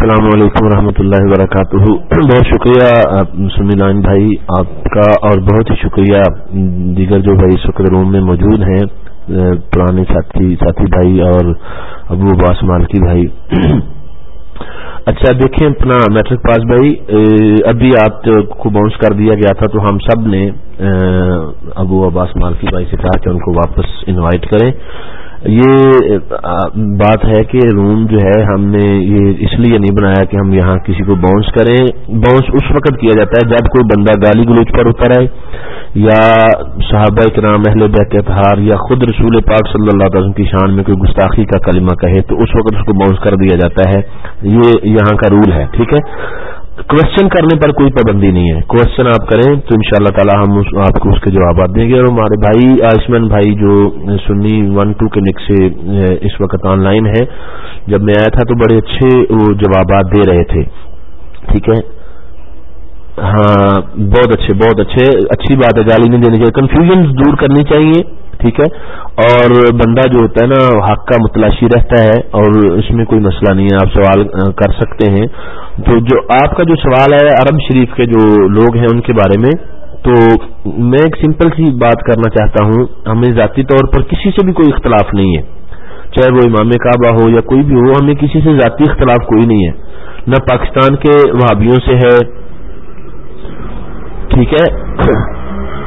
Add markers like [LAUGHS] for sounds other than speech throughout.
السلام علیکم ورحمۃ اللہ وبرکاتہ۔ بہت شکریہ سمیلان بھائی آپ کا، اور بہت ہی شکریہ دیگر جو بھائی شکر روم میں موجود ہیں، پرانے ساتھی ساتھی بھائی اور ابو عباس مالکی بھائی۔ اچھا دیکھیں اپنا میٹرک پاس بھائی، ابھی آپ کو باؤنس کر دیا گیا تھا تو ہم سب نے، ابو عباس مالکی بھائی سے کہا کہ ان کو واپس انوائٹ کریں۔ یہ بات ہے کہ روم جو ہے ہم نے یہ اس لیے نہیں بنایا کہ ہم یہاں کسی کو باؤنس کریں۔ باؤنس اس وقت کیا جاتا ہے جب کوئی بندہ گالی گلوچ پر اتر ہے یا صحابہ کرام اہل اتحار یا خود رسول پاک صلی اللہ علیہ وسلم کی شان میں کوئی گستاخی کا کلمہ کہے، تو اس وقت اس کو باؤنس کر دیا جاتا ہے۔ یہ یہاں کا رول ہے، ٹھیک ہے؟ کوشچن کرنے پر کوئی پابندی نہیں ہے۔ کوشچن آپ کریں تو ان شاء اللہ تعالیٰ ہم آپ کو اس کے جوابات دیں گے اور ہمارے بھائی آیوشمان بھائی جو سنی ون ٹو کے نک سے اس وقت آن لائن ہے۔ جب میں آیا تھا تو بڑے اچھے وہ جوابات دے رہے تھے۔ ٹھیک ہے؟ ہاں بہت اچھے بہت اچھے۔ اچھی بات ہے، گالی نہیں دینی چاہیے۔ کنفیوژن دور کرنی چاہیے۔ ٹھیک ہے۔ اور بندہ جو ہوتا ہے نا حق کا متلاشی رہتا ہے اور اس میں کوئی مسئلہ نہیں ہے، آپ سوال کر سکتے ہیں۔ تو جو آپ کا جو سوال ہے عرب شریف کے جو لوگ ہیں ان کے بارے میں، تو میں ایک سمپل سی بات کرنا چاہتا ہوں۔ ہمیں ذاتی طور پر کسی سے بھی کوئی اختلاف نہیں ہے۔ چاہے وہ امام کعبہ ہو یا کوئی بھی ہو، ہمیں کسی سے ذاتی اختلاف کوئی نہیں ہے۔ نہ پاکستان کے وہابیوں سے ہے۔ ٹھیک ہے۔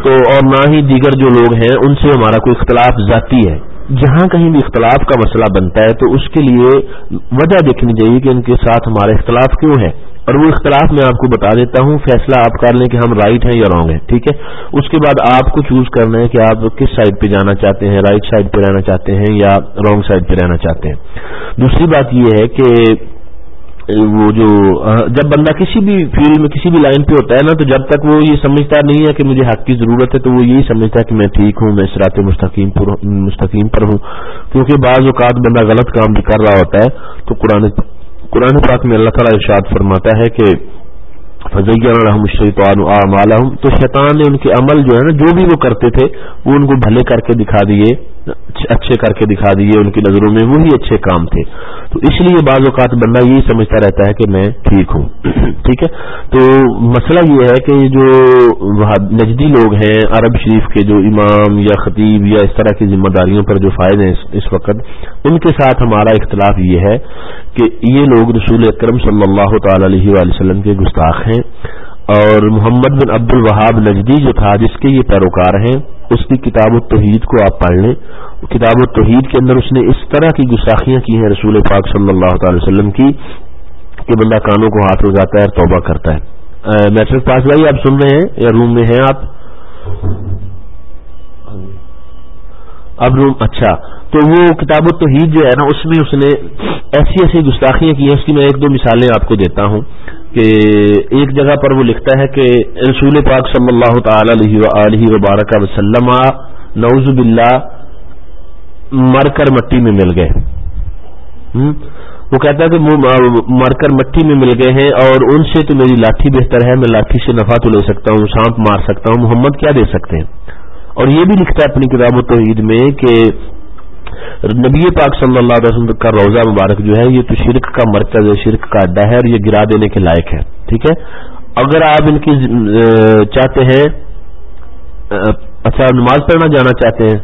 تو اور نہ ہی دیگر جو لوگ ہیں، ان سے ہمارا کوئی اختلاف ذاتی ہے۔ جہاں کہیں بھی اختلاف کا مسئلہ بنتا ہے، تو اس کے لیے وجہ دیکھنی چاہیے کہ ان کے ساتھ ہمارا اختلاف کیوں ہے اور وہ اختلاف میں آپ کو بتا دیتا ہوں، فیصلہ آپ کر لیں کہ ہم رائٹ ہیں یا رانگ ہیں، ٹھیک ہے؟ اس کے بعد آپ کو چوز کرنا ہے کہ آپ کس سائڈ پہ جانا چاہتے ہیں رائٹ سائڈ پہ رہنا چاہتے ہیں یا رانگ سائڈ پہ رہنا چاہتے ہیں۔ دوسری بات یہ ہے کہ وہ جو جب بندہ کسی بھی فیلڈ میں، کسی بھی لائن پہ ہوتا ہے نا، تو جب تک وہ یہ سمجھتا نہیں ہے کہ مجھے حق کی ضرورت ہے، تو وہ یہی سمجھتا ہے کہ میں ٹھیک ہوں، میں سرات مستقیم پر مستقیم پر ہوں۔ کیونکہ بعض اوقات بندہ غلط کام بھی کر رہا ہوتا ہے، تو قرآن قرآن پاک میں اللہ تعالیٰ ارشاد فرماتا ہے کہ فضیہ تو شیطان نے ان کے عمل جو ہے نا، جو بھی وہ کرتے تھے، وہ ان کو بھلے کر کے دکھا دیے۔ اچھے کر کے دکھا دیے، ان کی نظروں میں وہی اچھے کام تھے۔ تو اس لیے بعض اوقات بندہ یہی سمجھتا رہتا ہے کہ میں ٹھیک ہوں۔ [CLEARS THROAT] ٹھیک ہے؟ تو مسئلہ یہ ہے کہ جو نجدی لوگ ہیں، عرب شریف کے جو امام یا خطیب یا اس طرح کی ذمہ داریوں پر جو فائدے ہیں اس وقت، ان کے ساتھ ہمارا اختلاف یہ ہے کہ یہ لوگ رسول اکرم صلی اللہ تعالی علیہ وسلم کے گستاخ ہیں۔ اور محمد بن عبد الوہاب نجدی جو تھا، جس کے یہ پیروکار ہیں اس کی کتاب التوحید کو آپ پڑھ لیں۔ کتاب التوحید کے اندر اس نے اس طرح کی گساخیاں کی ہیں رسول پاک صلی اللہ تعالی وسلم کی، کہ بندہ کانوں کو ہاتھ لگاتا ہے اور توبہ کرتا ہے۔ میٹرک پاس بھائی، آپ سن رہے ہیں یا روم میں ہیں آپ؟ اب روم اچھا۔ تو وہ کتاب التوحید جو ہے نا، اس میں اس نے ایسی ایسی گستاخیاں کی ہیں، اس کی میں ایک دو مثالیں آپ کو دیتا ہوں۔ کہ ایک جگہ پر وہ لکھتا ہے کہ رسول پاک صلی اللہ تعالی علیہ وبارک وسلم نوز باللہ مر کر مٹی میں مل گئے۔ وہ کہتا ہے کہ مر کر مٹی میں مل گئے ہیں اور ان سے تو میری لاٹھی بہتر ہے، میں لاٹھی سے نفع تو لے سکتا ہوں، سانپ مار سکتا ہوں، محمد کیا دے سکتے ہیں؟ اور یہ بھی لکھتا ہے اپنی کتاب و توحید میں کہ نبی پاک صلی اللہ علیہ وسلم کا روزہ مبارک جو ہے، یہ تو شرک کا مرکز ہے، شرک کا اڈا ہے اور یہ گرا دینے کے لائق ہے۔ ٹھیک ہے؟ اگر آپ ان کی چاہتے ہیں اچھا نماز پڑھنا جانا چاہتے ہیں،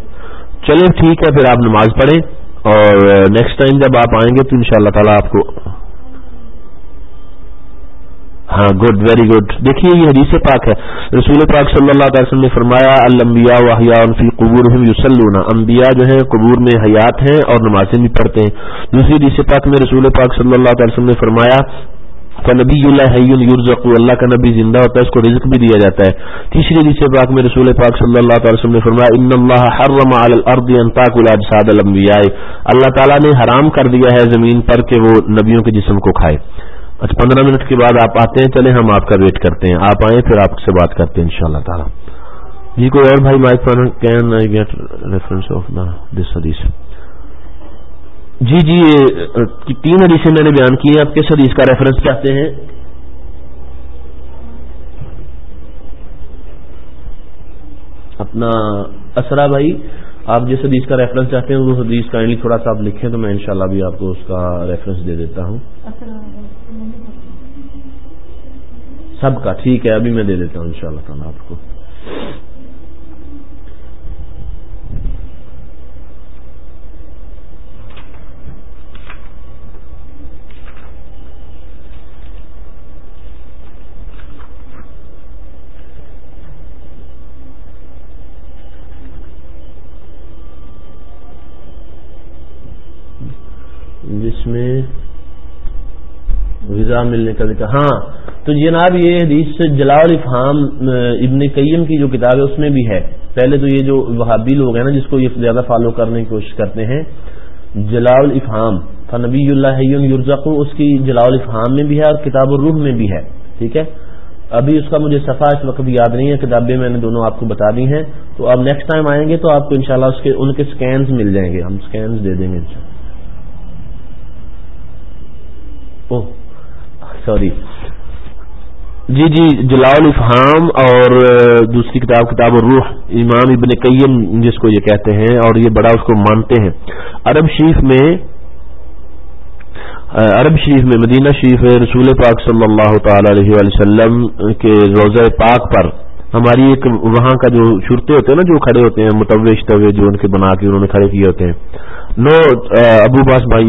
چلیں ٹھیک ہے، پھر آپ نماز پڑھیں اور نیکسٹ ٹائم جب آپ آئیں گے تو ان شاء اللہ تعالیٰ آپ کو ہاں گڈ ویری گڈ دیکھیے، یہ حدیث پاک ہے۔ رسول پاک صلی اللہ علیہ وسلم نے فرمایا المبیا وحیا فی قبور انبیاء جو ہیں، قبور میں حیات ہیں اور نمازیں بھی پڑھتے ہیں۔ دوسری حدیث پاک میں رسول پاک صلی اللہ علیہ وسلم نے فرمایا نبی اللہ یورزق اللہ کا نبی زندہ ہوتا ہے، اس کو رزق بھی دیا جاتا ہے۔ تیسری حدیث پاک میں رسول پاک صلی اللہ تعالی وسلم نے فرمایا ان اللہ حرم علی الارض ان تاکل اجساد الانبیاء اللہ تعالی نے حرام کر دیا ہے زمین پر کہ وہ نبیوں کے جسم کو کھائے۔ اچھا پندرہ منٹ کے بعد آپ آتے ہیں، چلیں ہم آپ کا ویٹ کرتے ہیں۔ آپ آئیں، پھر آپ سے بات کرتے ہیں ان شاء اللہ تعالیٰ۔ جی کوئی اور بھائی mic can I get reference of the this حدیث جی جی تین حدیثیں میں نے بیان کی ہیں۔ آپ کس حدیث کا ریفرنس چاہتے ہیں؟ اپنا اسرا بھائی، آپ جس حدیث کا ریفرنس چاہتے ہیں، وہ حدیث کائنڈلی تھوڑا سا آپ لکھیں تو میں انشاءاللہ بھی آپ کو اس کا ریفرنس دے دیتا ہوں۔ سب کا ٹھیک ہے، ابھی میں دے دیتا ہوں انشاءاللہ تعالی آپ کو۔ جس میں ویزا ملنے کا ذکر ہاں تو جناب یہ حدیث جلال افہام ابن قیم کی جو کتاب ہے، اس میں بھی ہے۔ پہلے تو یہ جو وہابی لوگ ہیں نا، جس کو یہ زیادہ فالو کرنے کی کوشش کرتے ہیں، جلال افہام۔ فنبی اللہ یورزق اس کی جلال افہام میں بھی ہے اور کتاب الروح میں بھی ہے۔ ٹھیک ہے؟ ابھی اس کا مجھے صفحہ اس وقت یاد نہیں ہے، کتابیں میں نے دونوں آپ کو بتا دی ہیں۔ تو آپ نیکسٹ ٹائم آئیں گے تو آپ کو انشاءاللہ اس کے، ان کے سکینز مل جائیں گے۔ ہم سکینز دے دیں گے سوری جی جی جلاول افہام اور دوسری کتاب کتاب الروح، امام ابن قیم جس کو یہ کہتے ہیں اور یہ بڑا اس کو مانتے ہیں۔ عرب شریف میں عرب شریف میں، مدینہ شریف رسول پاک صلی اللہ تعالی علیہ وسلم کے روزہ پاک پر ہماری ایک وہاں کا جو شرتے ہوتے ہیں نا، جو کھڑے ہوتے ہیں متوش طوے جو ان کے بنا کے انہوں نے کھڑے کیے ہوتے ہیں۔ نو ابو باس بھائی،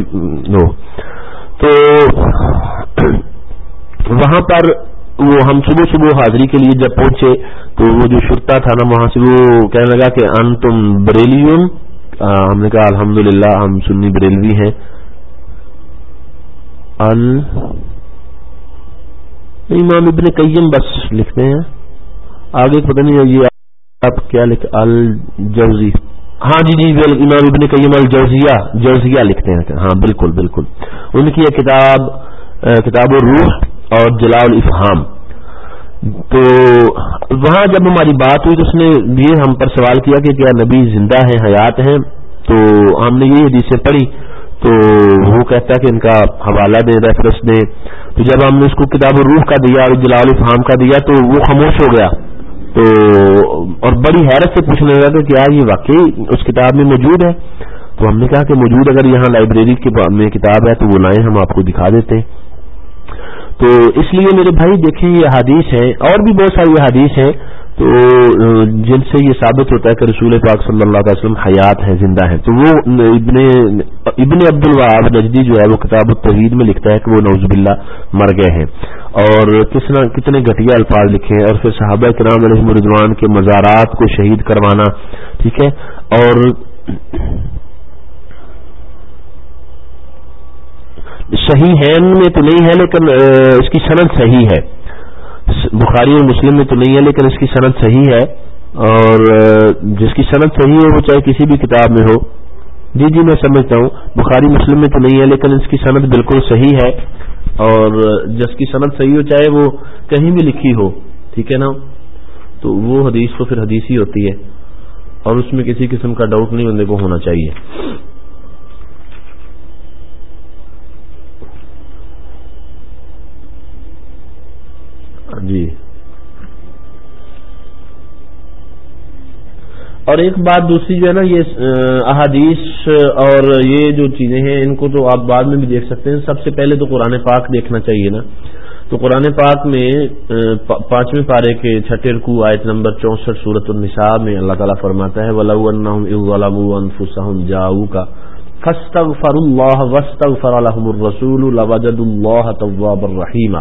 نو۔ تو [CLEARS THROAT] وہاں پر وہ ہم صبح صبح حاضری کے لیے جب پہنچے تو وہ جو شرتا تھا نا وہاں سے وہ کہنے لگا کہ ان تم بریلی ہم نے کہا الحمد ہم سنی بریلوی ہیں۔ امام ابن قیم بس لکھتے ہیں۔ آگے پتہ نہیں یہ آپ کیا لکھ، الجوزی۔ ہاں جی جی, جی، امام ابن قیم الجوزیہ، جوزیہ لکھتے ہیں۔ ہاں بالکل بالکل۔ ان کی یہ کتاب کتاب الروح اور جلال الافہام۔ تو وہاں جب ہماری بات ہوئی تو اس نے یہ ہم پر سوال کیا کہ کیا نبی زندہ ہیں، حیات ہیں؟ تو ہم نے یہ حدیثیں پڑھی۔ تو وہ کہتا ہے کہ ان کا حوالہ دیں ریفرنس دیں تو جب ہم نے اس کو کتاب الروح کا دیا اور جلال الفہام کا دیا تو وہ خاموش ہو گیا۔ تو اور بڑی حیرت سے پوچھنے لگا کہ کیا یہ واقعی اس کتاب میں موجود ہے؟ تو ہم نے کہا کہ موجود اگر یہاں لائبریری میں کتاب ہے تو وہ لائیں، ہم آپ کو دکھا دیتے ہیں۔ تو اس لیے میرے بھائی دیکھیں یہ حادیث ہے، اور بھی بہت ساری حادیث ہیں۔ تو جن سے یہ ثابت ہوتا ہے کہ رسول پاک صلی اللہ علیہ وسلم حیات ہیں، زندہ ہیں۔ تو وہ ابن ابن عبد الوہاب نجدی جو ہے، وہ کتاب التوحید میں لکھتا ہے کہ وہ نوز باللہ مر گئے ہیں۔ اور کتنا، کتنے گھٹیا الفاظ لکھے ہیں۔ اور پھر صحابہ کرام علیہ مردوان کے مزارات کو شہید کروانا، ٹھیک ہے۔ اور صحیح ہے میں تو نہیں ہے، لیکن اس کی صنعت صحیح ہے۔ بخاری اور مسلم میں تو نہیں ہے، لیکن اس کی صنعت صحیح ہے۔ اور جس کی صنعت صحیح ہے وہ چاہے کسی بھی کتاب میں ہو۔ جی جی میں سمجھتا ہوں۔ بخاری، مسلم میں تو نہیں ہے، لیکن اس کی صنعت بالکل صحیح ہے۔ اور، جس کی صنعت صحیح ہو، چاہے وہ کہیں بھی لکھی ہو۔ ٹھیک ہے نا؟ تو وہ حدیث تو پھر حدیث ہی ہوتی ہے۔ اور اس میں کسی قسم کا ڈاؤٹ نہیں، بندے کو ہونا چاہیے۔ جی۔ اور ایک بات دوسری جو ہے نا، یہ احادیث اور یہ جو چیزیں ہیں، ان کو تو آپ بعد میں بھی دیکھ سکتے ہیں۔ سب سے پہلے تو قرآن پاک دیکھنا چاہیے نا۔ تو قرآن پاک میں پانچویں پارے کے چھٹے رکو آیت نمبر چونسٹھ صورت النساء میں اللہ تعالیٰ فرماتا ہے جاؤ کا فر اللہ وسط الرسول اللہ طواب الرحیمہ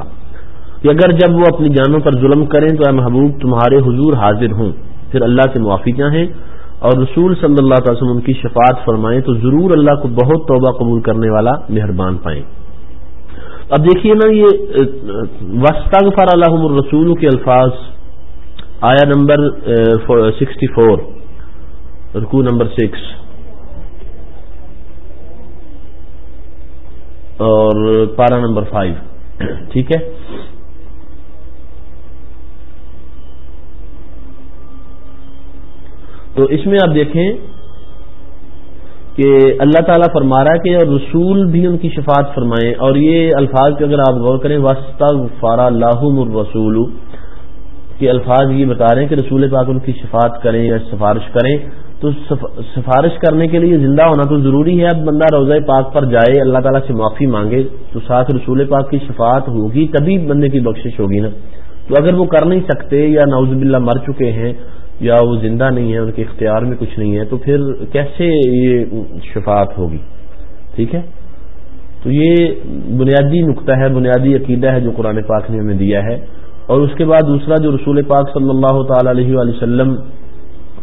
کہ اگر جب وہ اپنی جانوں پر ظلم کریں تو اے محبوب تمہارے حضور حاضر ہوں۔ پھر اللہ سے معافی چاہیں اور رسول صلی اللہ تعالی وسلم ان کی شفاعت فرمائیں تو ضرور اللہ کو بہت توبہ قبول کرنے والا مہربان پائیں۔ اب دیکھیے نا یہ وسط فار الحم الرسول کے الفاظ آیا نمبر سکسٹی فور رکو نمبر سکس۔ اور پارا نمبر فائیو۔ ٹھیک ہے؟ تو اس میں آپ دیکھیں کہ اللہ تعالیٰ فرما رہا ہے کہ رسول بھی ان کی شفاعت فرمائیں اور یہ الفاظ پہ اگر آپ غور کریں واسطہ فارا اللہ الرسول کے الفاظ یہ بتا رہے ہیں کہ رسول پاک ان کی شفاعت کریں یا سفارش کریں۔ تو سفارش کرنے کے لیے زندہ ہونا تو ضروری ہے۔ اب بندہ روزہ پاک پر جائے، اللہ تعالیٰ سے معافی مانگے، تو ساتھ رسول پاک کی شفاعت ہوگی، تبھی بندے کی بخشش ہوگی نا۔ تو اگر وہ کر نہیں سکتے یا نوز باللہ مر چکے ہیں یا وہ زندہ نہیں ہے، ان کے اختیار میں کچھ نہیں ہے، تو پھر کیسے یہ شفاعت ہوگی؟ ٹھیک ہے؟ تو یہ بنیادی نقطہ ہے، بنیادی عقیدہ ہے جو قرآن پاک نے ہمیں دیا ہے۔ اور اس کے بعد دوسرا جو رسول پاک صلی اللہ تعالی علیہ وآلہ وسلم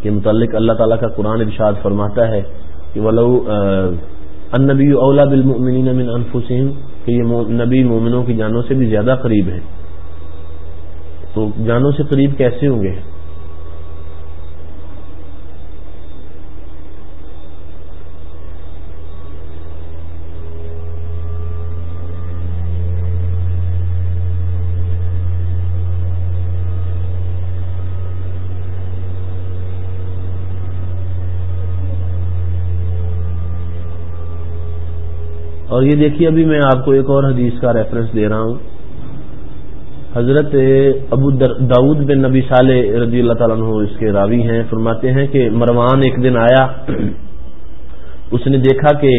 کے متعلق اللہ تعالیٰ کا قرآن ارشاد فرماتا ہے کہ ولو النبی اولا بالمؤمنین من انفسهم کہ یہ نبی مومنوں کی جانوں سے بھی زیادہ قریب ہے تو جانوں سے قریب کیسے ہوں گے؟ اور یہ دیکھیے ابھی میں آپ کو ایک اور حدیث کا ریفرنس دے رہا ہوں۔ حضرت ابو داود بن نبی صالح رضی اللہ تعالیٰ عنہ اس کے راوی ہیں، فرماتے ہیں کہ مروان ایک دن آیا، اس نے دیکھا کہ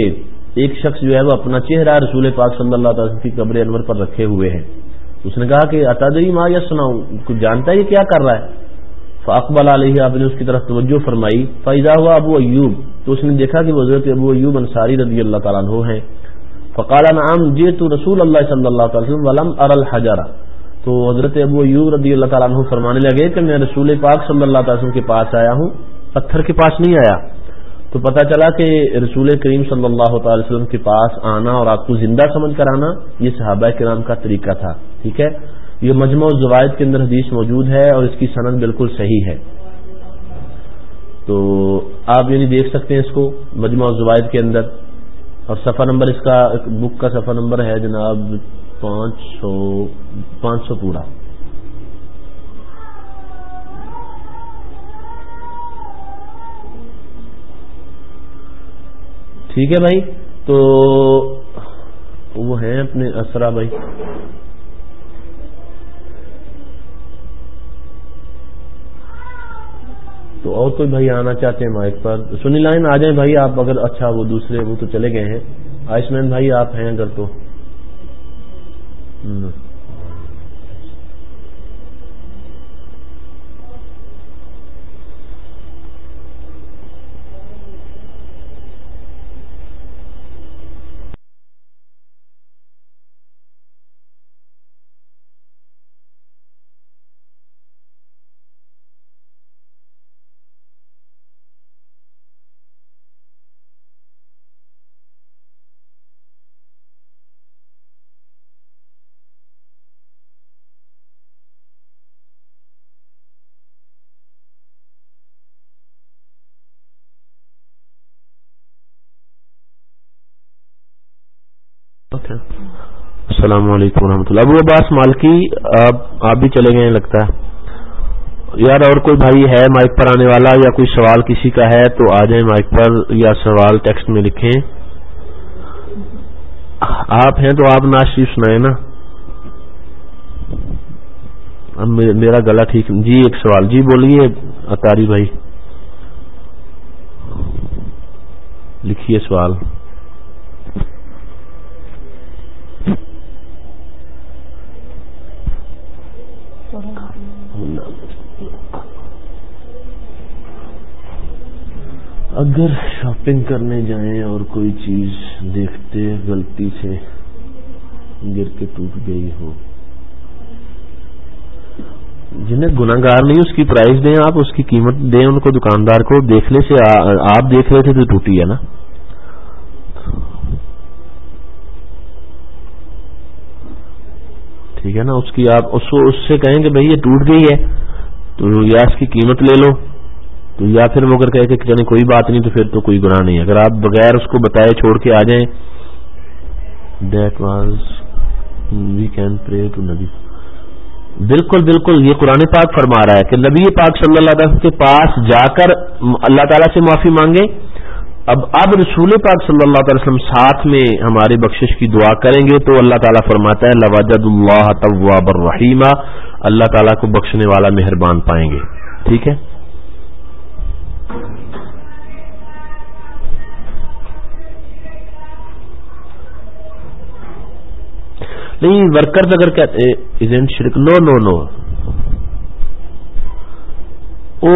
ایک شخص جو ہے وہ اپنا چہرہ رسول پاک صلی اللہ تعالی کی قبر انور پر رکھے ہوئے ہیں۔ اس نے کہا کہ اتادری ماں یا سناؤں کچھ جانتا ہے یہ کیا کر رہا ہے؟ فاقبال علیہ، آپ نے اس کی طرف توجہ فرمائی۔ فائزہ ہوا ابو ایوب، تو اس نے دیکھا کہ وہ حضرت ابو ایوب انصاری رضی اللہ تعالیٰ عنہ ہیں۔ فقال نعم، جئت رسول اللہ صلی اللہ علیہ وسلم ولم ار الحجر. تو حضرت ابو ایوب رضی اللہ تعالیٰ عنہ فرمانے لگے کہ میں رسول پاک صلی اللہ علیہ وسلم کے پاس آیا ہوں، پتھر کے پاس نہیں آیا۔ تو پتہ چلا کہ رسول کریم صلی اللہ تعالی وسلم کے پاس آنا اور آپ کو زندہ سمجھ کر آنا، یہ صحابہ کرام کا طریقہ تھا، ٹھیک ہے؟ یہ مجموع زوائد کے اندر حدیث موجود ہے اور اس کی سند بالکل صحیح ہے۔ تو آپ یعنی دیکھ سکتے ہیں اس کو مجموع زوائد کے اندر۔ اور صفحہ نمبر اس کا بک کا صفحہ نمبر ہے جناب پانچ سو پانچ سو پورا۔ ٹھیک ہے بھائی، تو وہ ہیں اپنے اسرا بھائی۔ اور کوئی بھائی آنا چاہتے ہیں مائک پر، سنی لائن آ جائیں بھائی، آپ اگر اچھا وہ دوسرے وہ تو چلے گئے ہیں۔ آیوشمین بھائی، آپ ہیں اگر تو۔ السلام علیکم و اللہ۔ ابو عباس مالکی آپ بھی چلے گئے لگتا ہے۔ یار، اور کوئی بھائی ہے مائک پر آنے والا یا کوئی سوال کسی کا ہے تو آ جائیں مائک پر یا سوال ٹیکسٹ میں لکھیں۔ آپ ہیں تو آپ ناشری سنائیں نا۔ میرا گلا ٹھیک جی ایک سوال۔ جی بولیے اتاری بھائی۔ لکھیے سوال۔ اگر شاپنگ کرنے جائیں اور کوئی چیز دیکھتے غلطی سے گر کے ٹوٹ گئی ہو۔ جنہیں گناگار نہیں اس کی پرائز دیں، آپ اس کی قیمت دیں، ان کو دکاندار کو دیکھنے سے آپ دیکھ رہے تھے تو ٹوٹی ہے نا۔ ٹھیک ہے نا، اس کی آپ اس سے کہیں کہ بھائی یہ ٹوٹ گئی ہے، تو یا اس کی قیمت لے لو۔ تو یا پھر وہ اگر کہ چلے کوئی بات نہیں تو پھر تو کوئی گناہ نہیں اگر آپ بغیر اس کو بتائے چھوڑ کے آ جائیں۔ That was we can pray to نبی بالکل بالکل، یہ قرآن پاک فرما رہا ہے کہ نبی پاک صلی اللہ علیہ وسلم کے پاس جا کر اللہ تعالیٰ سے معافی مانگے۔ اب اب رسول پاک صلی اللہ علیہ وسلم ساتھ میں ہماری بخشش کی دعا کریں گے تو اللہ تعالیٰ فرماتا ہے لواجد اللہ طواب الرحیمہ اللہ تعالیٰ کو بخشنے والا مہربان پائیں گے۔ ٹھیک ہے؟ نہیں ورکرز اگر کہتے ایجنٹ شرک نو نو نو او،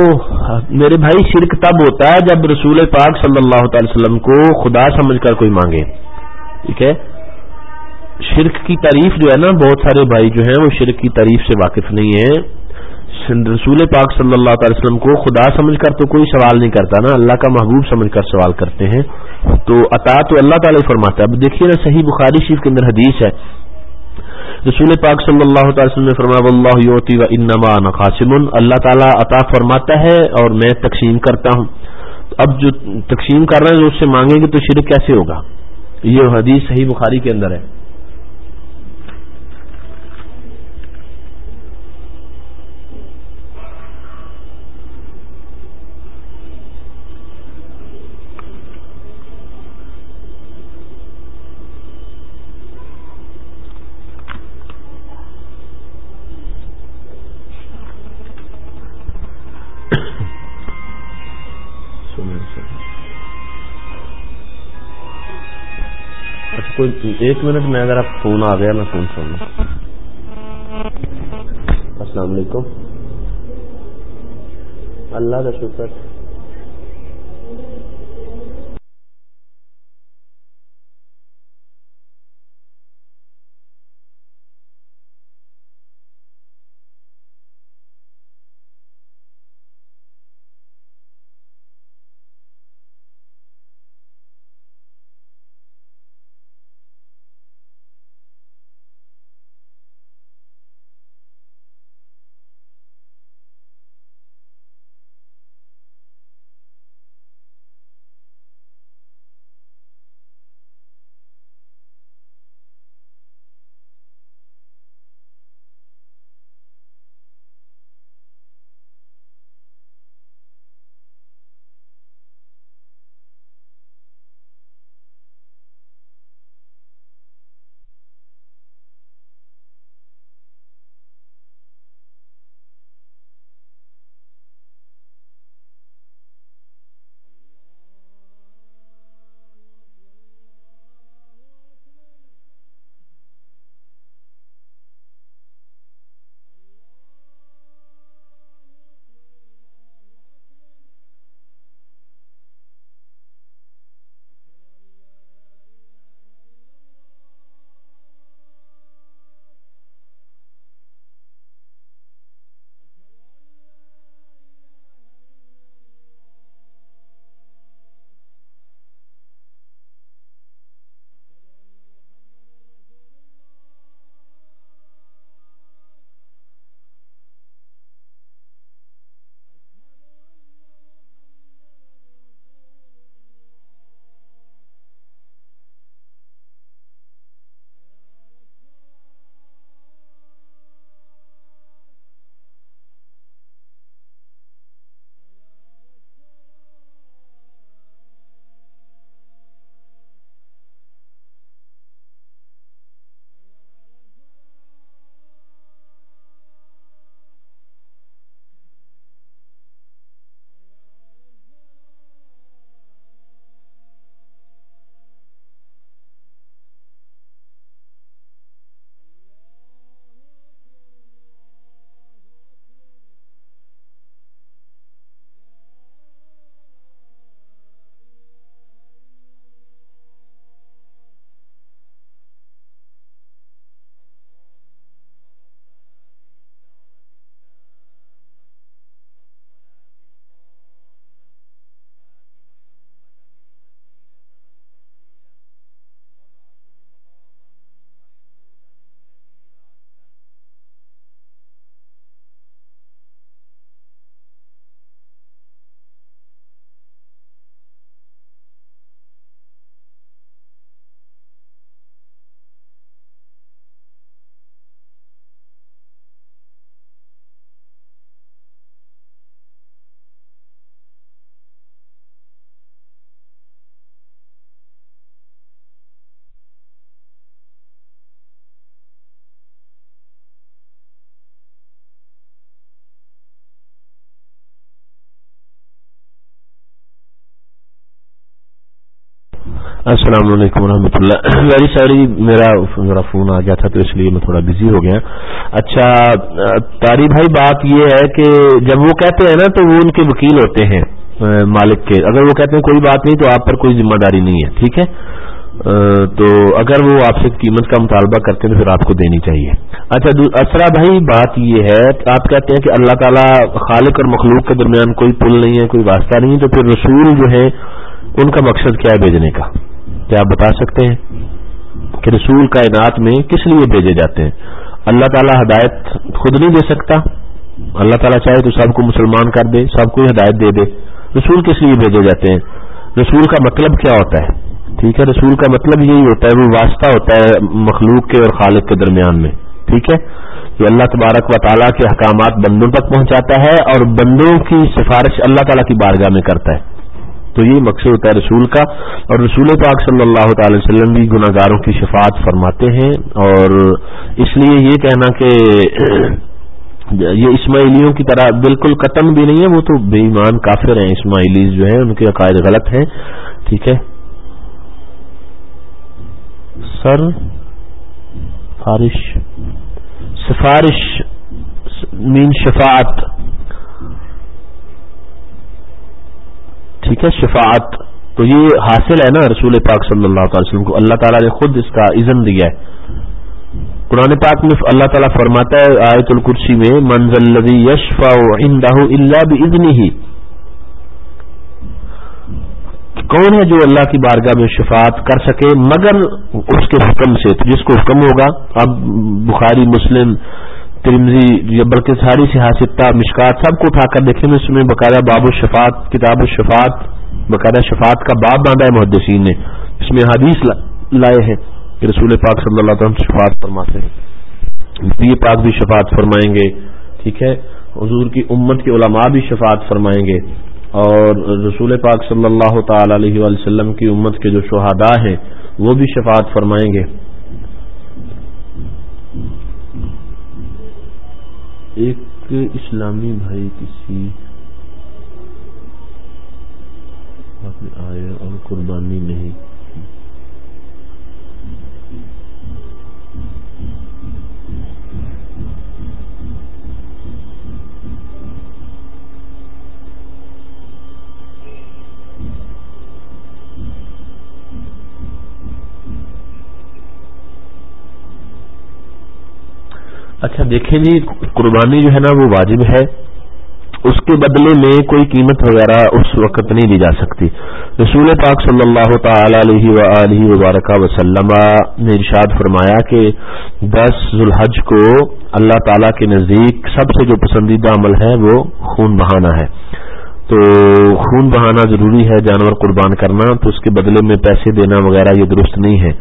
میرے بھائی، شرک تب ہوتا ہے جب رسول پاک صلی اللہ تعالی وسلم کو خدا سمجھ کر کوئی مانگے۔ ٹھیک ہے؟ شرک کی تعریف جو ہے نا، بہت سارے بھائی جو ہیں، وہ شرک کی تعریف سے واقف نہیں ہیں۔ رسول پاک صلی اللہ تعالی وسلم کو خدا سمجھ کر تو کوئی سوال نہیں کرتا نا، اللہ کا محبوب سمجھ کر سوال کرتے ہیں۔ تو عطا تو اللہ تعالی فرماتا ہے۔ اب دیکھیے نا، صحیح بخاری شریف کے اندر حدیث ہے۔ رسول پاک صلی اللہ تعالی وسلم نے فرمایا، واللہ یوتی و انما نقاسم اللہ تعالیٰ عطا فرماتا ہے اور میں تقسیم کرتا ہوں۔ اب جو تقسیم کر رہے ہیں اس سے مانگیں گے تو شرک کیسے ہوگا؟ یہ حدیث صحیح بخاری کے اندر ہے۔ ایک منٹ میں اگر آپ فون آ گیا میں فون سن السلام علیکم۔ اللہ کا شکر۔ السلام علیکم ورحمۃ اللہ۔ ویری سوری میرا میرا فون آ گیا تھا تو اس لیے میں تھوڑا بزی ہو گیا۔ اچھا تاری بھائی، بات یہ ہے کہ جب وہ کہتے ہیں نا تو وہ ان کے وکیل ہوتے ہیں مالک کے۔ اگر وہ کہتے ہیں کوئی بات نہیں تو آپ پر کوئی ذمہ داری نہیں ہے، ٹھیک ہے؟ تو اگر وہ آپ سے قیمت کا مطالبہ کرتے ہیں تو پھر آپ کو دینی چاہیے۔ اچھا اسرا بھائی، بات یہ ہے، آپ کہتے ہیں کہ اللہ تعالیٰ خالق اور مخلوق کے درمیان کوئی پل نہیں ہے، کوئی واسطہ نہیں ہے، تو پھر رسول جو ہے ان کا مقصد کیا ہے بھیجنے کا؟ کیا آپ بتا سکتے ہیں کہ رسول کائنات میں کس لیے بھیجے جاتے ہیں؟ اللہ تعالیٰ ہدایت خود نہیں دے سکتا۔ اللہ تعالیٰ چاہے تو سب کو مسلمان کر دے، سب کو ہدایت دے دے۔ رسول کس لیے بھیجے جاتے ہیں؟ رسول کا مطلب کیا ہوتا ہے؟ ٹھیک ہے، رسول کا مطلب یہی ہوتا ہے، وہ واسطہ ہوتا ہے مخلوق کے اور خالق کے درمیان میں۔ ٹھیک ہے، یہ اللہ تبارک و تعالیٰ کے حکامات بندوں تک پہنچاتا ہے اور بندوں کی سفارش اللہ تعالیٰ کی بارگاہ میں کرتا ہے۔ تو یہ مقصد ہوتا ہے رسول کا اور رسول پاک صلی اللہ تعالی وسلم بھی گناہ گاروں کی شفاعت فرماتے ہیں اور اس لیے یہ کہنا کہ یہ اسماعیلیوں کی طرح بالکل قتم بھی نہیں ہے، وہ تو بے ایمان کافر ہیں، اسماعیلیز جو ہیں، ان کے عقائد غلط ہیں، ٹھیک ہے؟ سر، فارش، سفارش، مین شفاعت ٹھیک ہے، شفاعت۔ تو یہ حاصل ہے نا رسول پاک صلی اللہ تعالی وسلم کو۔ اللہ تعالیٰ نے خود اس کا عزن دیا ہے۔ قرآن پاک میں اللہ تعالیٰ فرماتا ہے آیت الکرسی میں منزل یشفا اللہ ہی کون ہے جو اللہ کی بارگاہ میں شفاعت کر سکے مگر اس کے حکم سے؟ تو جس کو حکم ہوگا، اب بخاری، مسلم ترمزی یا بلکہ ساری سیاستہ مشکات سب کو اٹھا کر دیکھیں اس میں باقاعدہ باب الشفات کتاب الشفات باقاعدہ شفات کا باب باندھا ہے محدثین نے۔ اس میں حدیث لائے ہیں کہ رسول پاک صلی اللہ تعالیٰ شفات فرماتے ہیں۔ نبی پاک بھی شفات فرمائیں گے، ٹھیک ہے؟ حضور کی امت کے علماء بھی شفات فرمائیں گے۔ اور رسول پاک صلی اللہ تعالی علیہ وسلم کی امت کے جو شہداء ہیں، وہ بھی شفات فرمائیں گے۔ ایک اسلامی بھائی کسی آئے اور قربانی نہیں اچھا دیکھیں جی قربانی جو ہے نا وہ واجب ہے۔ اس کے بدلے میں کوئی قیمت وغیرہ اس وقت نہیں دی جا سکتی۔ رسول پاک صلی اللہ تعالی علیہ وبارکہ وسلم نے ارشاد فرمایا کہ دس ذوالحج کو اللہ تعالی کے نزدیک سب سے جو پسندیدہ عمل ہے وہ خون بہانا ہے۔ تو خون بہانا ضروری ہے جانور قربان کرنا تو اس کے بدلے میں پیسے دینا وغیرہ یہ درست نہیں ہے۔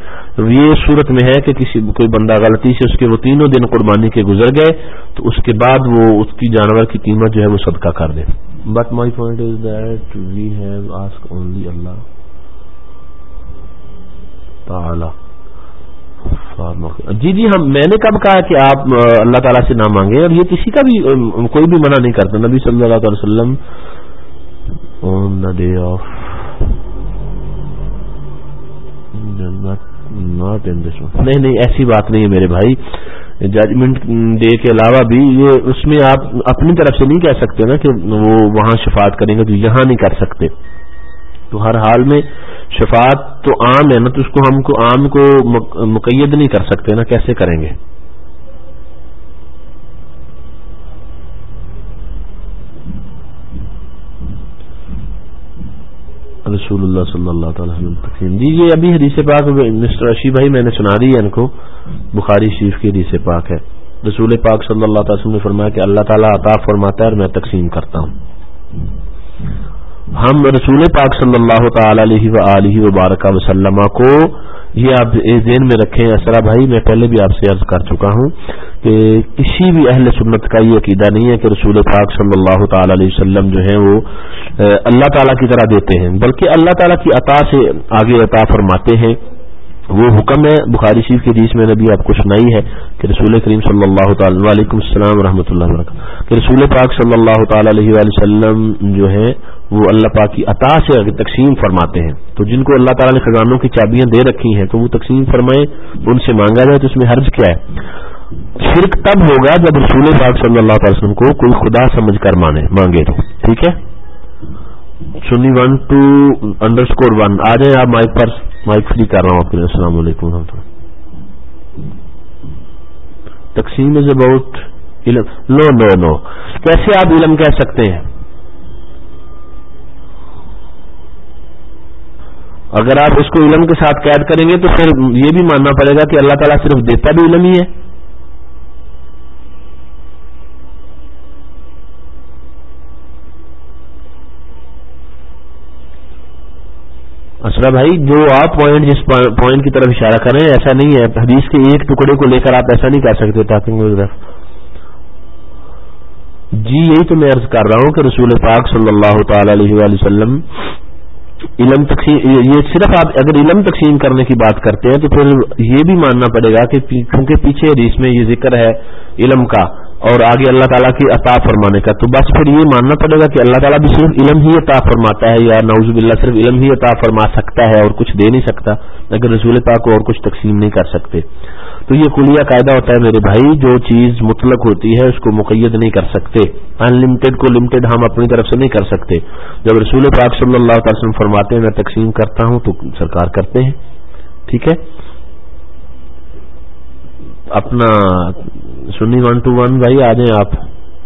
یہ صورت میں ہے کہ کسی کوئی بندہ غلطی سے اس کے وہ تینوں دن قربانی کے گزر گئے تو اس کے بعد وہ اس کی جانور کی قیمت جو ہے وہ صدقہ کر دے۔ But my point is that we have ask only اللہ تعالی جی جی ہم میں نے کب کہا کہ آپ اللہ تعالیٰ سے نہ مانگے اور یہ کسی کا بھی کوئی بھی منع نہیں کرتا نبی صلی اللہ علیہ وسلم on the day of not in this one. نہیں نہیں، ایسی بات نہیں ہے میرے بھائی. ججمنٹ ڈے کے علاوہ بھی یہ اس میں آپ اپنی طرف سے نہیں کہہ سکتے نا کہ وہ وہاں شفاعت کریں گے تو یہاں نہیں کر سکتے. تو ہر حال میں شفاعت تو عام ہے نا، تو اس کو ہم کو عام کو مقید نہیں کر سکتے نا، کیسے کریں گے؟ رسول اللہ صلی اللہ تعالی وسلم جی یہ ابھی حدیث پاک مسٹر اشی بھائی، میں نے سنا دی ہے ان کو۔ بخاری شریف کی حدیث پاک ہے۔ رسول پاک صلی اللہ تعالی وسلم نے فرمایا کہ اللہ تعالیٰ عطا فرماتا ہے اور میں تقسیم کرتا ہوں۔ ہم رسول پاک صلی اللہ تعالی علیہ و وبارک وسلم کو یہ آپ ذہن میں رکھیں، اسرا بھائی، میں پہلے بھی آپ سے عرض کر چکا ہوں کہ کسی بھی اہل سنت کا یہ عقیدہ نہیں ہے کہ رسول پاک صلی اللہ تعالی علیہ وسلم جو ہے وہ اللہ تعالیٰ کی طرح دیتے ہیں، بلکہ اللہ تعالیٰ کی عطا سے آگے عطا فرماتے ہیں۔ وہ حکم ہے، بخاری شریف کی حدیث میں نے بھی آپ کو سنائی ہے کہ رسول کریم صلی اللہ تعالی وعلیکم السلام و اللہ وبرکاتہ، کہ رسول پاک صلی اللہ تعالی علیہ وسلم جو ہے، وہ اللہ پاک کی عطا سے تقسیم فرماتے ہیں۔ تو جن کو اللہ تعالی نے خزانوں کی چابیاں دے رکھی ہیں، تو وہ تقسیم فرمائے ان سے مانگا جائے تو اس میں حرج کیا ہے؟ شرک تب ہوگا جب رسول پاک صلی اللہ تعالی وسلم کو کوئی خدا سمجھ کر مانے، مانگے تو۔ ٹھیک ہے؟ Sunny one two underscore one. آ جائیں آپ مائک پر۔ مائک فری کر رہا ہوں آپ کے السلام علیکم تقسیم از اباؤٹ علم۔ نو نو نو۔ کیسے آپ علم کہہ سکتے ہیں؟ اگر آپ اس کو علم کے ساتھ قید کریں گے تو پھر یہ بھی ماننا پڑے گا کہ اللہ تعالیٰ صرف دیتا بھی علم ہی ہے۔ اسرا بھائی، جو آپ پوائنٹ جس پوائنٹ کی طرف اشارہ کر رہے ہیں، ایسا نہیں ہے۔ حدیث کے ایک ٹکڑے کو لے کر آپ ایسا نہیں کر سکتے، تاکہ جی یہی تو میں عرض کر رہا ہوں کہ رسول پاک صلی اللہ تعالی علیہ وسلم علم تقسیم یہ صرف آپ اگر علم تقسیم کرنے کی بات کرتے ہیں تو پھر یہ بھی ماننا پڑے گا کہ کیونکہ پیچھے حدیث میں یہ ذکر ہے علم کا۔ اور آگے اللہ تعالیٰ کی عطا فرمانے کا۔ تو بس پھر یہ ماننا پڑے گا کہ اللہ تعالیٰ بھی صرف علم ہی عطا فرماتا ہے یا نوز باللہ صرف علم ہی عطا فرما سکتا ہے اور کچھ دے نہیں سکتا اگر رسول پاک کو اور کچھ تقسیم نہیں کر سکتے۔ تو یہ کلیہ قاعدہ ہوتا ہے میرے بھائی، جو چیز مطلق ہوتی ہے اس کو مقید نہیں کر سکتے۔ ان لمیٹڈ کو لمیٹڈ ہم اپنی طرف سے نہیں کر سکتے۔ جب رسول پاک صلی اللہ تعالی وسلم فرماتے ہیں، میں تقسیم کرتا ہوں تو سرکار کرتے ہیں۔ ٹھیک ہے؟ اپنا سنی ون ٹو ون بھائی آ جائیں آپ۔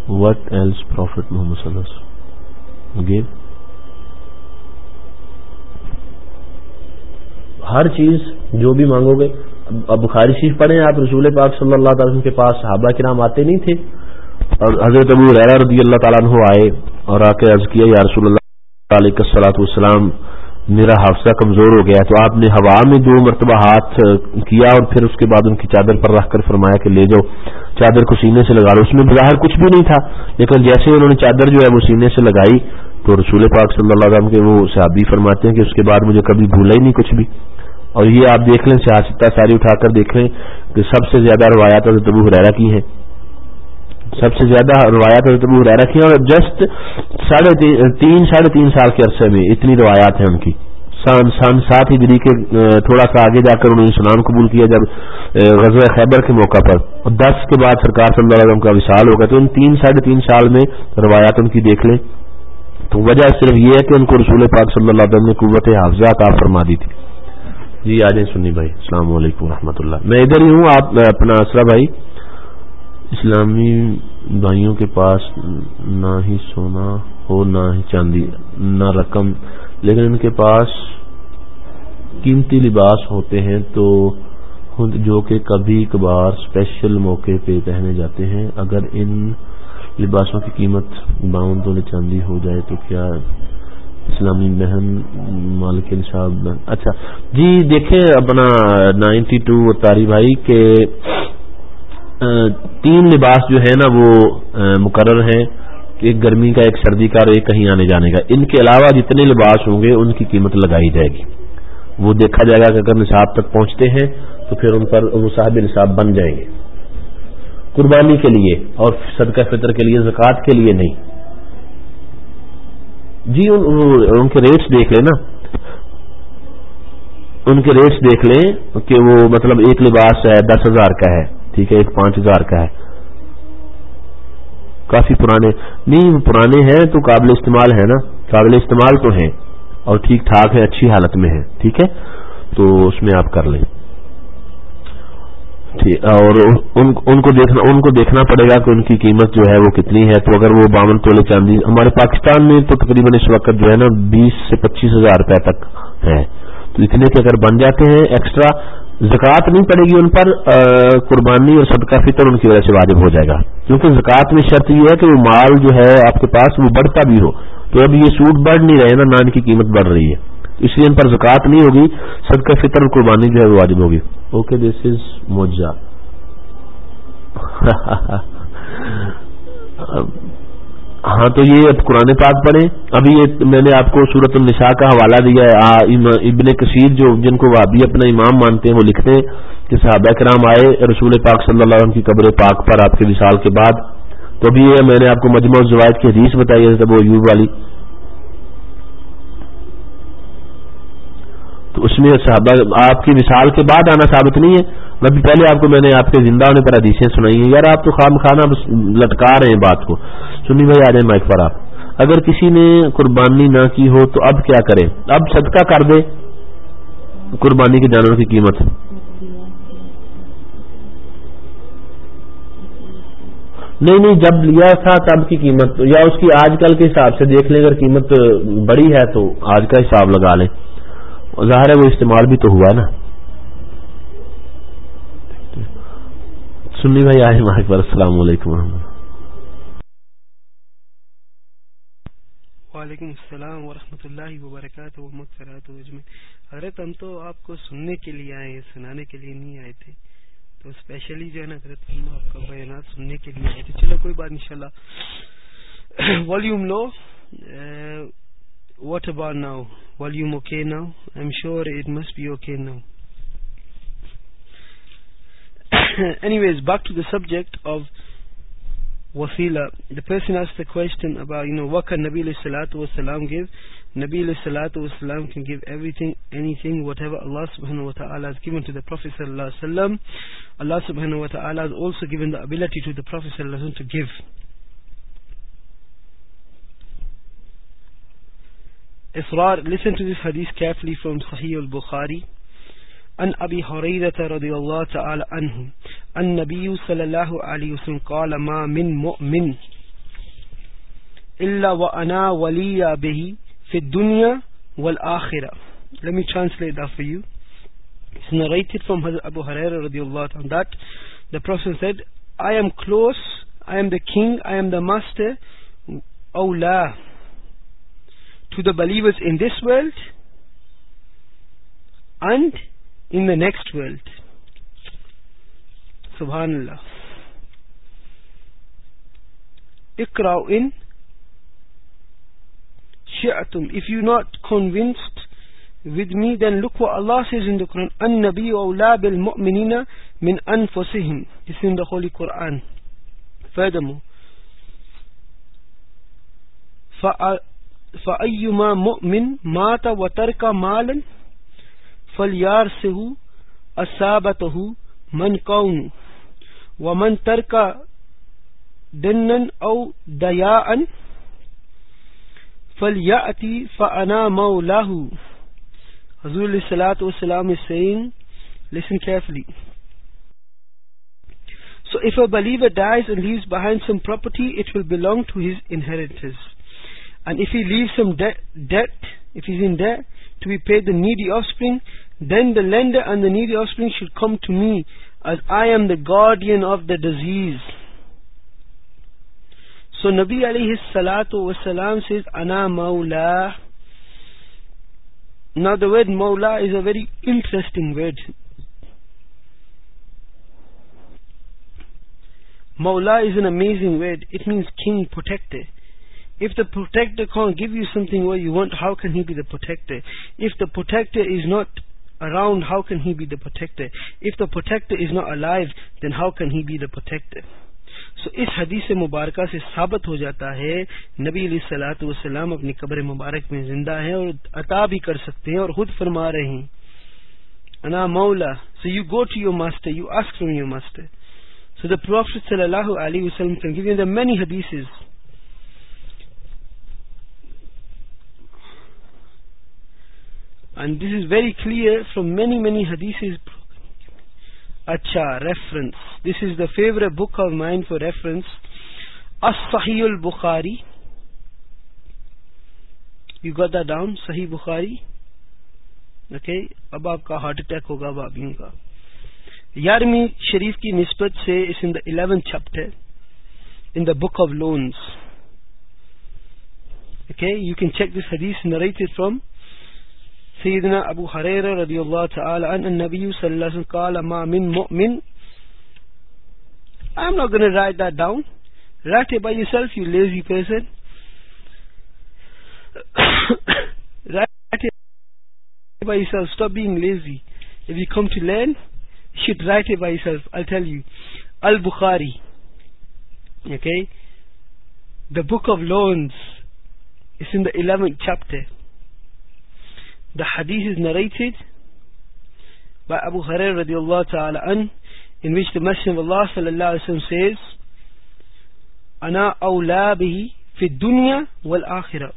وٹ ایلس پروفٹ محمد صلی اللہ گیو ہر چیز جو بھی مانگو گے، اب بخاری شریف پڑھیں، آپ رسول پاک صلی اللہ تعالی کے پاس صحابہ کے نام آتے نہیں تھے۔ اور حضرت ابو رضی اللہ تعالیٰ عنہ آئے اور آ کے عرض کیا، یا رسول اللہ علیہ السلاۃ والسلام میرا حافظہ کمزور ہو گیا تو آپ نے ہوا میں دو مرتبہ ہاتھ کیا اور پھر اس کے بعد ان کی چادر پر رکھ کر فرمایا کہ لے جاؤ، چادر کو سینے سے لگا لو۔ اس میں بظاہر کچھ بھی نہیں تھا، لیکن جیسے انہوں نے چادر جو ہے وہ سینے سے لگائی، تو رسول پاک صلی اللہ علیہ وسلم کے وہ صحابی فرماتے ہیں کہ اس کے بعد مجھے کبھی بھولا ہی نہیں کچھ بھی۔ اور یہ آپ دیکھ لیں، سیاستہ ساری اٹھا کر دیکھ لیں کہ سب سے زیادہ روایات تبو حرا کی ہیں۔ سب سے زیادہ روایات ابو حرا کی اور جسٹ ساڑھے تین ساڑھے تین سال کے عرصے میں اتنی روایات ہیں ان کی۔ سان سان سات ہجری کے تھوڑا سا آگے جا کر انہوں نے اسلام قبول کیا جب غزوہ خیبر کے موقع پر۔ اور دس کے بعد سرکار صلی اللہ علیہ وسلم کا وصال ہوگا تو ان تین ساڑھے تین سال میں روایات ان کی دیکھ لیں۔ تو وجہ صرف یہ ہے کہ ان کو رسول پاک صلی اللہ علیہ وسلم نے قوت حافظات آپ فرما دی تھی۔ جی آ جائیں سنی بھائی، السلام علیکم و اللہ۔ میں ادھر ہی ہوں، آپ، اپنا اسرا بھائی۔ اسلامی بھائیوں کے پاس نہ ہی سونا ہو، نہ ہی چاندی، نہ رقم۔ لیکن ان کے پاس قیمتی لباس ہوتے ہیں تو جو کہ کبھی کبھار اسپیشل موقع پہ پہنے جاتے ہیں۔ اگر ان لباسوں کی قیمت باون تو چاندی ہو جائے تو کیا اسلامی بہن مالک صاحب اچھا جی دیکھیں اپنا نائنٹی ٹو تاری بھائی کے تین لباس جو ہے نا وہ مقرر ہیں ایک گرمی کا ایک سردی کا اور ایک کہیں آنے جانے کا۔ ان کے علاوہ جتنے لباس ہوں گے ان کی قیمت لگائی جائے گی۔ وہ دیکھا جائے گا کہ اگر نصاب تک پہنچتے ہیں تو پھر ان پر وہ صاحب نصاب بن جائیں گے۔ قربانی کے لیے اور صدقہ فطر کے لیے، زکوٰۃ کے لیے نہیں۔ جی ان کے ریٹس دیکھ لیں نا۔ ان کے ریٹس دیکھ لیں کہ وہ مطلب ایک لباس ہے دس ہزار کا ہے۔ ٹھیک ہے، ایک پانچ ہزار کا ہے۔ کافی پرانے۔ نہیں پرانے ہیں تو قابل استعمال ہے نا۔ قابل استعمال تو ہیں اور ٹھیک ٹھاک ہے اچھی حالت میں ہے ٹھیک ہے؟ تو اس میں آپ کر لیں۔ اور ان کو دیکھنا، ان کو دیکھنا پڑے گا کہ ان کی قیمت جو ہے وہ کتنی ہے۔ تو اگر وہ باون تولے چاندی، ہمارے پاکستان میں تو تقریباً اس وقت جو ہے نا بیس سے پچیس ہزار روپے تک ہے تو اتنے کے اگر بن جاتے ہیں ایکسٹرا زکوٰۃ نہیں پڑے گی ان پر قربانی اور صدقہ فطر ان کی وجہ سے واجب ہو جائے گا۔ کیونکہ زکوٰۃ میں شرط یہ ہے کہ وہ مال جو ہے آپ کے پاس وہ بڑھتا بھی ہو۔ تو اب یہ سوٹ بڑھ نہیں رہے نا، نان کی قیمت بڑھ رہی ہے۔ اس لیے ان پر زکوٰۃ نہیں ہوگی، صدقہ فطر اور قربانی جو ہے وہ واجب ہوگی۔ اوکے دس از موجا ہاں تو یہ اب قرآن پاک پڑھیں۔ ابھی یہ میں نے آپ کو صورت النساء کا حوالہ دیا ہے۔ ابن کثیر جو جن کو وہ ابھی اپنا امام مانتے ہیں، وہ لکھتے ہیں کہ صحابہ کرام آئے رسول پاک صلی اللہ علیہ وسلم کی قبر پاک پر آپ کے وصال کے بعد۔ تو ابھی یہ میں نے آپ کو مجموع الزوائد کی حدیث بتائی ہے وہ یوب والی۔ تو اس میں صحابہ، آپ کی وصال کے بعد آنا ثابت نہیں ہے۔ ابھی پہلے آپ کو میں نے آپ کے زندہ ہونے پر حدیثیں سنائی ہیں۔ یار آپ تو خام خانہ لٹکا رہے ہیں بات کو۔ سنی بھائی، آ جائیں مائک پر آپ۔ اگر کسی نے قربانی نہ کی ہو تو اب کیا کرے اب صدقہ کر دے قربانی کے جانوروں کی قیمت۔ نہیں نہیں، جب لیا تھا تب کی قیمت۔ یا اس کی آج کل کے حساب سے دیکھ لیں، اگر قیمت بڑی ہے تو آج کا حساب لگا لیں۔ ظاہر ہے وہ استعمال بھی تو ہوا ہے نا۔ سنی بھائی آئے مائک پر السلام علیکم وعلیکم السلام ورحمۃ اللہ وبرکاتہ حضرت، ہم تو آپ کو سننے کے لیے آئے ہیں، سنانے کے لیے نہیں آئے تھے۔ تو اسپیشلی جو ہے نا، حضرت، ہم آپ کا بیانات سننے کے لیے آئے تھے۔ چلو، کوئی بات ان شاء اللہ volume love. What about now volume okay now I am sure it must be okay now anyways, back to the subject of wasila. The person asked the question about, you know, what can Nabi salatu wasalam give? Nabi salatu wasalam can give everything, anything, whatever Allah subhanahu wa ta'ala has given to the Prophet sallallahu alaihi wasallam. Allah subhanahu wa ta'ala has also given the ability to the Prophet sallallahu alaihi wasallam to give. Israr, listen to this hadith carefully from Sahih al-Bukhari. عن أبي هريرة رضي الله تعالى عنه النبي صلى الله عليه وسلم قال ما من مؤمن إلا وأنا ولي به في الدنيا والآخرة Let me translate that for you. It's narrated from Hazrat Abu Hurairah radiallahu ta'ala that the Prophet said, I am close, I am the king, I am the master, awla, to the believers in this world and in the next world سبحان اللہ اکرا ان شعتم if you not convinced with me then look و اللہ Cs ان قرآن ان نبی اولا بل مؤمنین من انفسهم اس in دا ہولی قرآن فیدمو فأ... فأيما مؤمن مات وترك مالا فلیار سے اسابت من کون و من ترکا دنن او دیا ان فلیاتی فانا مولاہ حضور علیہ الصلوۃ والسلام is saying listen carefully so if a believer dies and leaves behind some property it will belong to his inheritors and if he leaves some debt, debt if he's in debt to be paid the needy offspring then the lender and the needy offspring should come to me, as I am the guardian of the disease. So Nabi alayhi salatu wasalam says, Ana Mawla. Now the word Mawla is a very interesting word. Mawla is an amazing word. It means king, protector. If the protector can't give you something what you want, how can he be the protector? If the protector is not around, how can he be the protector? If the protector is not alive, then how can he be the protector? So اس حدیث مبارکہ سے ثابت ہو جاتا ہے نبی علیہ السلاۃ والسلام اپنی قبر مبارک میں زندہ ہیں اور عطا بھی کر سکتے ہیں اور خود فرما رہے ہیں انا مولا so you go to your master you ask from your master so the prophet صلی اللہ علیہ وسلم can give you the many hadiths and this is very clear from many many حدیث اچھا reference this is the favourite book of mind for reference اصحی البخاری you got the down صحیح بخاری okay اب آپ کا ہارٹ اٹیک ہوگا بابیوں کا یارہویں شریف کی نسبت سے اس in the eleventh chapter in the book of loans okay you can check this حدیث نریٹڈ فرام سيدنا أبو حريرة رضي الله تعالى عن النبي صلى الله عليه وسلم قال ما من مؤمن I'm not going to write that down write it by yourself you lazy person write it by yourself. Stop being lazy. If you come to learn, you should write it by yourself. I'll tell you. Al-Bukhari. Okay? The book of loans is in the 11th chapter. The hadith is narrated by Abu Hurairah radiallahu ta'ala an, in which the Messenger of Allah sallallahu alayhi wa sallam says, Ana awla bihi fi dunya wal akhirah.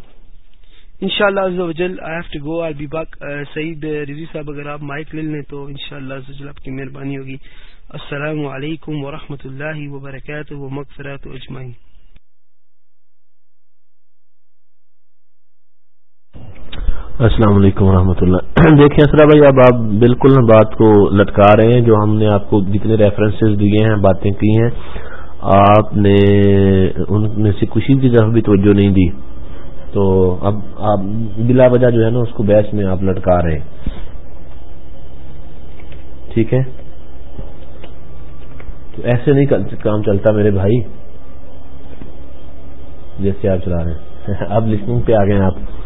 انشاءاللہ عز و جل I have to go I be back سعید رضی صاحب اگر آپ mic لے لیں تو انشاءاللہ عز و جل آپ کی مہربانی ہوگی السلام علیکم ورحمۃ اللہ وبرکاتہ و مغفرات و اجمعین السلام علیکم ورحمۃ اللہ۔ [CLEARS THROAT] دیکھیں اسرا بھائی، اب آپ بالکل بات کو لٹکا رہے ہیں، جو ہم نے آپ کو جتنے ریفرنسز دیے ہیں، باتیں کی ہیں، آپ نے ان میں سے کسی کی طرف بھی توجہ نہیں دی۔ تو اب آپ بلا وجہ جو ہے نا، اس کو بحث میں آپ لٹکا رہے ہیں۔ ٹھیک ہے؟ تو ایسے نہیں کام چلتا میرے بھائی، جیسے آپ چلا رہے ہیں۔ [LAUGHS] اب لسننگ پہ آ گئے آپ۔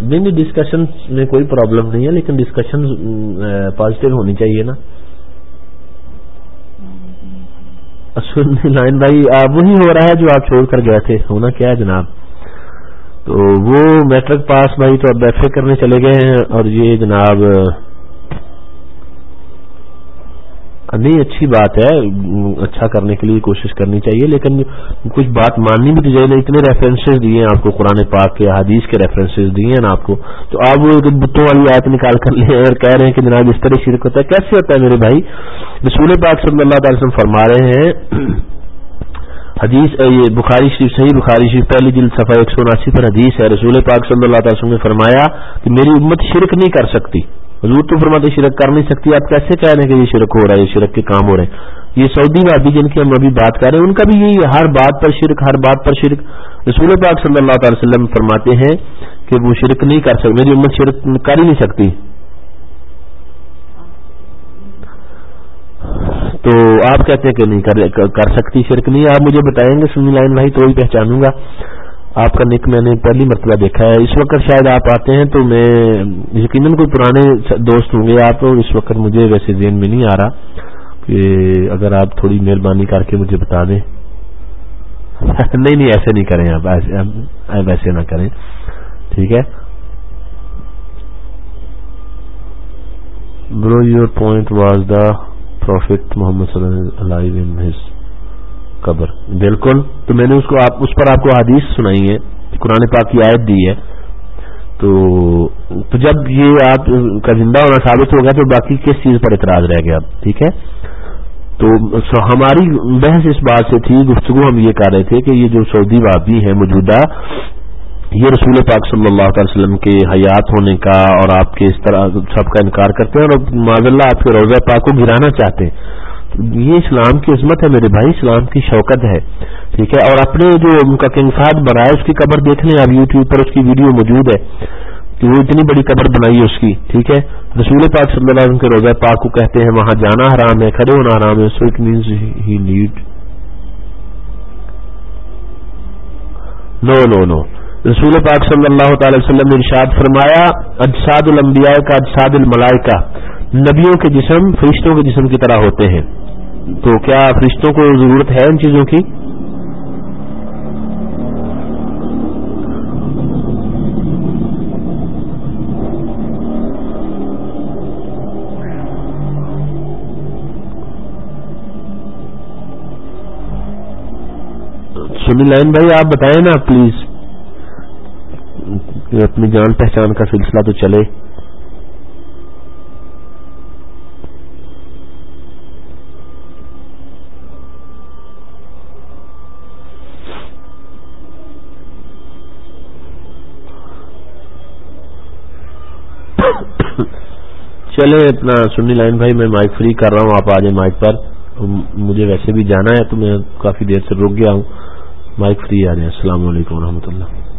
نہیں نہیں ڈسکشن میں کوئی پرابلم نہیں ہے، لیکن ڈسکشن پازیٹو ہونی چاہیے نا۔ لائن بھائی وہی ہو رہا ہے جو آپ چھوڑ کر گئے تھے۔ ہونا کیا ہے جناب؟ تو وہ میٹرک پاس بھائی تو اب ایف اے کرنے چلے گئے ہیں اور یہ جناب نہیں اچھی بات ہے اچھا کرنے کے لیے کوشش کرنی چاہیے، لیکن کچھ بات ماننی بھی تو چاہیے اتنے ریفرنسز دیے ہیں آپ کو، قرآن پاک کے حدیث کے ریفرنسز دیے ہیں نا آپ کو۔ تو آپ وہ بتوں والی آیت نکال کر لیں اور کہہ رہے ہیں کہ جناب اس طرح شرک ہوتا ہے، کیسے ہوتا ہے میرے بھائی؟ رسول پاک صلی اللہ تعالی وسلم فرما رہے ہیں، حدیث، یہ بخاری شریف، صحیح بخاری شریف، پہلی جلد صفحہ ایک سو اناسی پر حدیث ہے۔ رسول پاک صلی اللہ تعالی وسلم نے فرمایا کہ میری امت شرک نہیں کر سکتی۔ حضور تو فرماتے شرک کر نہیں سکتی، آپ کیسے کہہ رہے ہیں کہ یہ شرک ہو رہا ہے، یہ شرک کے کام ہو رہے ہیں؟ یہ سعودی وادی جن کی ہم ابھی بات کر رہے ہیں، ان کا بھی یہی ہر بات پر شرک، ہر بات پر شرک۔ رسول پاک صلی اللہ تعالی وسلم فرماتے ہیں کہ وہ شرک نہیں کر سکتی میری امت شرک کر ہی نہیں سکتی۔ تو آپ کہتے ہیں کہ نہیں کر سکتی شرک نہیں، آپ مجھے بتائیں گے، سنی لائن بھائی، تو ہی پہچانوں گا۔ آپ کا نک میں نے پہلی مرتبہ دیکھا ہے۔ اس وقت شاید آپ آتے ہیں تو میں یقیناً کوئی پرانے دوست ہوں گے آپ اس وقت مجھے ویسے ذہن میں نہیں آ رہا کہ اگر آپ تھوڑی مہربانی کر کے مجھے بتا دیں۔ [LAUGHS] نہیں نہیں، ایسے نہیں کریں آپ ویسے نہ کریں۔ ٹھیک ہے۔ Bro your point was the prophet Muhammad صلی اللہ قبر۔ بالکل۔ تو میں نے اس کو آپ اس پر آپ کو حدیث سنائی ہے، قرآن پاک کی آیت دی ہے۔ تو تو جب یہ آپ کا زندہ ہونا ثابت ہو گیا تو باقی کس چیز پر اعتراض رہ گیا؟ ٹھیک ہے؟ تو ہماری بحث اس بات سے تھی، گفتگو ہم یہ کہہ رہے تھے کہ یہ جو سعودی وادی ہے موجودہ، یہ رسول پاک صلی اللہ علیہ وسلم کے حیات ہونے کا اور آپ کے اس طرح سب کا انکار کرتے ہیں اور معذ اللہ آپ کے روزہ پاک کو گرانا چاہتے ہیں۔ یہ اسلام کی عظمت ہے میرے بھائی، اسلام کی شوکت ہے، ٹھیک ہے؟ اور اپنے جو ان کا کنگ فہد بنایا اس کی قبر دیکھ لیں اب یوٹیوب پر، اس کی ویڈیو موجود ہے۔ کہ وہ اتنی بڑی قبر بنائی ہے اس کی، ٹھیک ہے؟ رسول پاک صلی اللہ علیہ وسلم کے روزہ پاک کو کہتے ہیں، وہاں جانا حرام ہے، کھڑے ہونا حرام ہے so it means he need no no no رسول پاک صلی اللہ تعالی وسلم نے ارشاد فرمایا، اجساد الانبیاء کا اجساد الملائکہ۔ نبیوں کے جسم فرشتوں کے جسم کی طرح ہوتے ہیں۔ تو کیا فرشتوں کو ضرورت ہے ان چیزوں کی؟ سنی لائن بھائی، آپ بتائیں نا پلیز اپنی جان پہچان کا سلسلہ تو چلے۔ چلے، اپنا سنی لائن بھائی، میں مائک فری کر رہا ہوں، آپ آ جائیں مائک پر مجھے ویسے بھی جانا ہے، تو میں کافی دیر سے رک گیا ہوں۔ مائک فری آ جائیں السلام علیکم و اللہ۔